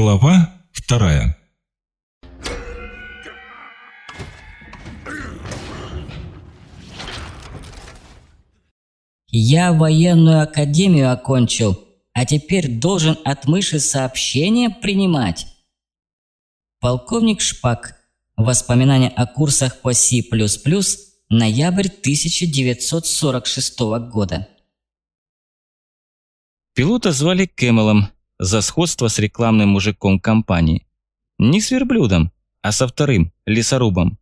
Глава вторая. Я военную академию окончил, а теперь должен от мыши сообщения принимать. Полковник Шпак. Воспоминания о курсах по C++. Ноябрь 1946 года. Пилота звали Кэмелом за сходство с рекламным мужиком компании. Не с верблюдом, а со вторым, лесорубом.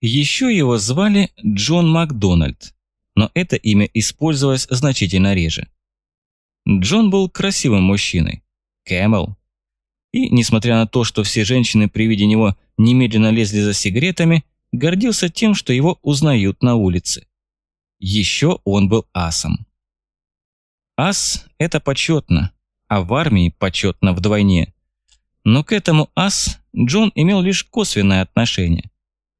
Еще его звали Джон Макдональд, но это имя использовалось значительно реже. Джон был красивым мужчиной. Кэмел. И, несмотря на то, что все женщины при виде него немедленно лезли за сигаретами, гордился тем, что его узнают на улице. Еще он был асом. Ас – это почетно, а в армии почетно вдвойне. Но к этому ас Джон имел лишь косвенное отношение.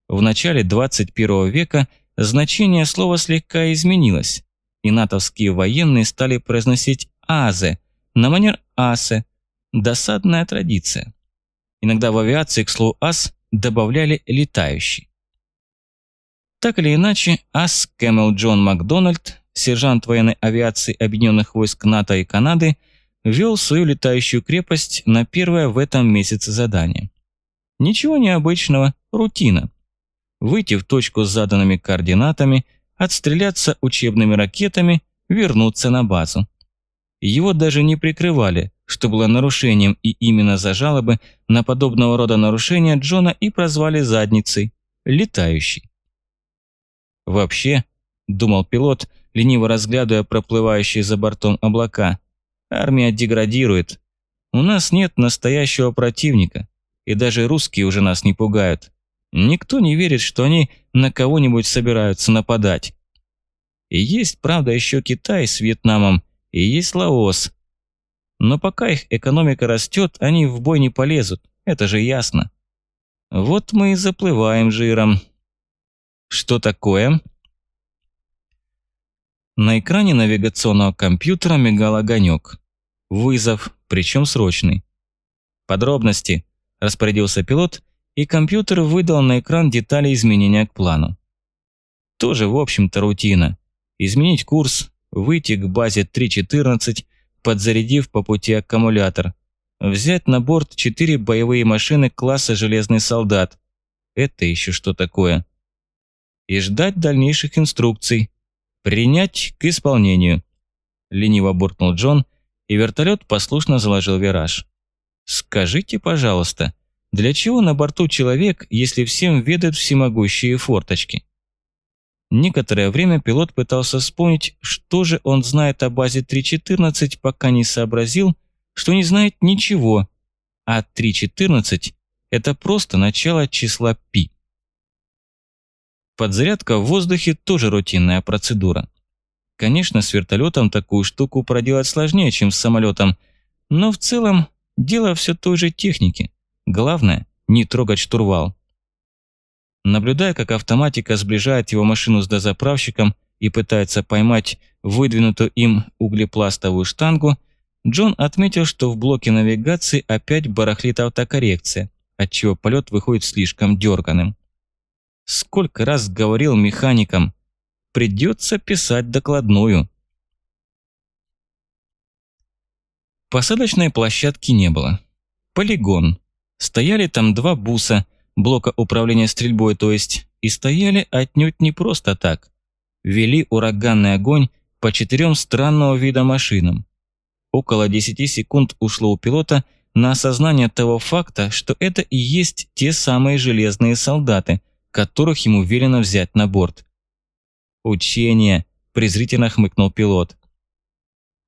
В начале 21 века значение слова слегка изменилось, и натовские военные стали произносить «азе» на манер «асе» – досадная традиция. Иногда в авиации к слову «ас» добавляли «летающий». Так или иначе, ас Кэмел Джон Макдональд, сержант военной авиации Объединенных войск НАТО и Канады, вел свою летающую крепость на первое в этом месяце задание. Ничего необычного, рутина. Выйти в точку с заданными координатами, отстреляться учебными ракетами, вернуться на базу. Его даже не прикрывали, что было нарушением, и именно за жалобы на подобного рода нарушения Джона и прозвали задницей – летающий. Вообще, думал пилот, лениво разглядывая проплывающие за бортом облака, армия деградирует. У нас нет настоящего противника, и даже русские уже нас не пугают. Никто не верит, что они на кого-нибудь собираются нападать. И есть, правда, еще Китай с Вьетнамом, и есть Лаос. Но пока их экономика растет, они в бой не полезут, это же ясно. Вот мы и заплываем жиром. Что такое? На экране навигационного компьютера мигал огонек. Вызов, причем срочный. Подробности, распорядился пилот, и компьютер выдал на экран детали изменения к плану. Тоже, в общем-то, рутина. Изменить курс, выйти к базе 3.14, подзарядив по пути аккумулятор, взять на борт четыре боевые машины класса «Железный солдат». Это еще что такое? и ждать дальнейших инструкций. Принять к исполнению. Лениво буркнул Джон, и вертолет послушно заложил вираж. Скажите, пожалуйста, для чего на борту человек, если всем ведают всемогущие форточки? Некоторое время пилот пытался вспомнить, что же он знает о базе 3.14, пока не сообразил, что не знает ничего, а 3.14 – это просто начало числа π. Подзарядка в воздухе тоже рутинная процедура. Конечно, с вертолетом такую штуку проделать сложнее, чем с самолетом, но в целом дело все той же техники. Главное – не трогать штурвал. Наблюдая, как автоматика сближает его машину с дозаправщиком и пытается поймать выдвинутую им углепластовую штангу, Джон отметил, что в блоке навигации опять барахлит автокоррекция, отчего полет выходит слишком дерганым. Сколько раз говорил механикам, придется писать докладную. Посадочной площадки не было. Полигон. Стояли там два буса, блока управления стрельбой, то есть, и стояли отнюдь не просто так. Вели ураганный огонь по четырем странного вида машинам. Около 10 секунд ушло у пилота на осознание того факта, что это и есть те самые железные солдаты – которых ему велено взять на борт. «Учение», – презрительно хмыкнул пилот.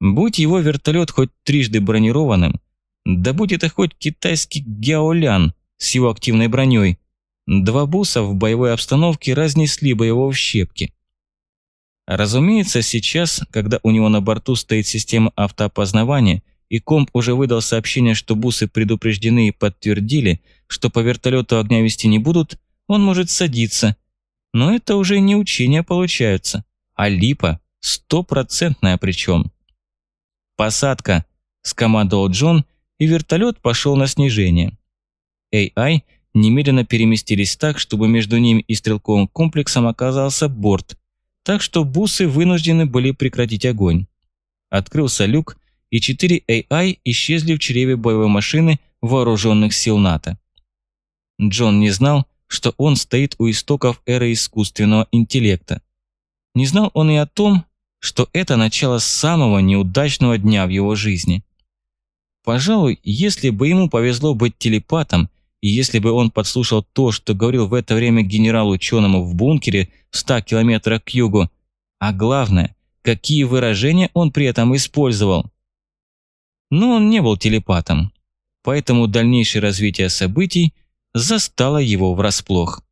Будь его вертолет хоть трижды бронированным, да будь это хоть китайский гяолян с его активной броней, два буса в боевой обстановке разнесли бы его в щепки. Разумеется, сейчас, когда у него на борту стоит система автоопознавания, и комп уже выдал сообщение, что бусы предупреждены и подтвердили, что по вертолету огня вести не будут, он может садиться. Но это уже не учения получаются, а липа, стопроцентная причем. «Посадка!» – скомандовал Джон, и вертолет пошел на снижение. AI немедленно переместились так, чтобы между ним и стрелковым комплексом оказался борт, так что бусы вынуждены были прекратить огонь. Открылся люк, и четыре AI исчезли в чреве боевой машины вооруженных сил НАТО. Джон не знал, что он стоит у истоков эры искусственного интеллекта. Не знал он и о том, что это начало самого неудачного дня в его жизни. Пожалуй, если бы ему повезло быть телепатом, и если бы он подслушал то, что говорил в это время генерал-ученому в бункере в 100 километрах к югу, а главное, какие выражения он при этом использовал. Но он не был телепатом, поэтому дальнейшее развитие событий застало его врасплох.